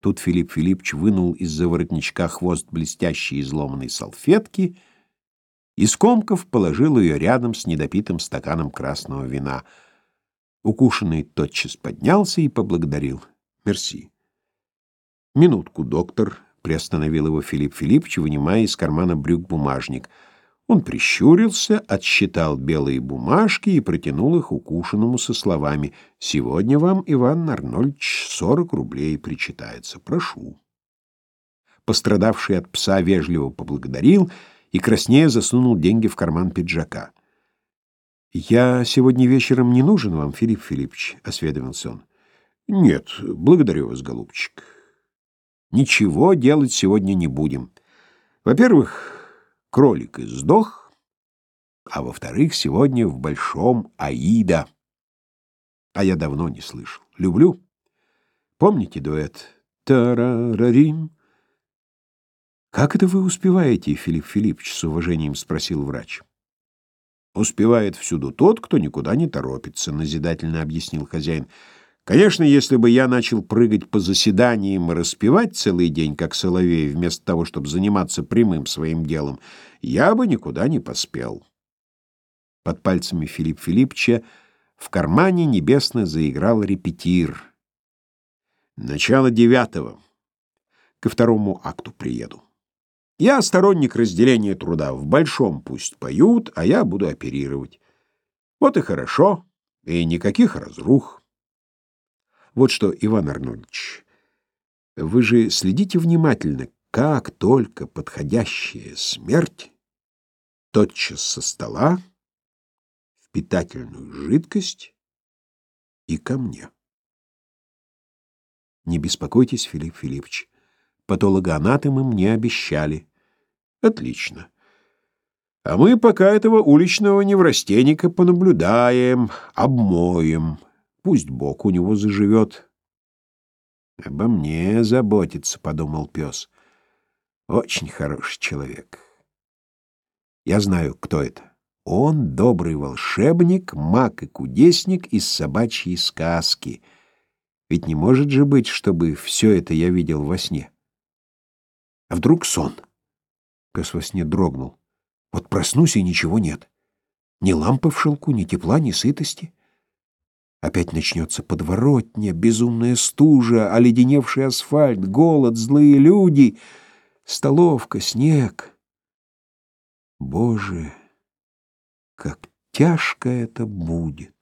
Тут Филипп Филиппович вынул из-за воротничка хвост блестящей изломанной салфетки и, скомков, положил ее рядом с недопитым стаканом красного вина. Укушенный тотчас поднялся и поблагодарил. «Мерси». «Минутку, доктор», — приостановил его Филипп Филиппович, вынимая из кармана брюк бумажник — он прищурился, отсчитал белые бумажки и протянул их укушенному со словами «Сегодня вам, Иван Арнольдович, сорок рублей причитается. Прошу». Пострадавший от пса вежливо поблагодарил и краснея засунул деньги в карман пиджака. «Я сегодня вечером не нужен вам, Филипп Филиппович?» — осведомился он. «Нет, благодарю вас, голубчик. Ничего делать сегодня не будем. Во-первых, кролик и сдох, а во-вторых, сегодня в Большом Аида. А я давно не слышал. Люблю. Помните дуэт? Тарарарим. Как это вы успеваете, Филипп Филиппович, с уважением спросил врач. Успевает всюду тот, кто никуда не торопится, назидательно объяснил хозяин. Конечно, если бы я начал прыгать по заседаниям и распевать целый день, как соловей, вместо того, чтобы заниматься прямым своим делом, я бы никуда не поспел. Под пальцами Филипп Филипповича в кармане небесно заиграл репетир. Начало девятого. Ко второму акту приеду. Я сторонник разделения труда. В большом пусть поют, а я буду оперировать. Вот и хорошо, и никаких разрух. Вот что, Иван Арнольдович, вы же следите внимательно, как только подходящая смерть тотчас со стола в питательную жидкость и ко мне. Не беспокойтесь, Филипп Филиппович. Патологоанатомы мне обещали. Отлично. А мы пока этого уличного неврастенника понаблюдаем, обмоем. Пусть Бог у него заживет. Обо мне заботится, — подумал пес. Очень хороший человек. Я знаю, кто это. Он добрый волшебник, маг и кудесник из собачьей сказки. Ведь не может же быть, чтобы все это я видел во сне. А вдруг сон? Пес во сне дрогнул. Вот проснусь, и ничего нет. Ни лампы в шелку, ни тепла, ни сытости. Опять начнется подворотня, безумная стужа, оледеневший асфальт, голод, злые люди, столовка, снег. Боже, как тяжко это будет!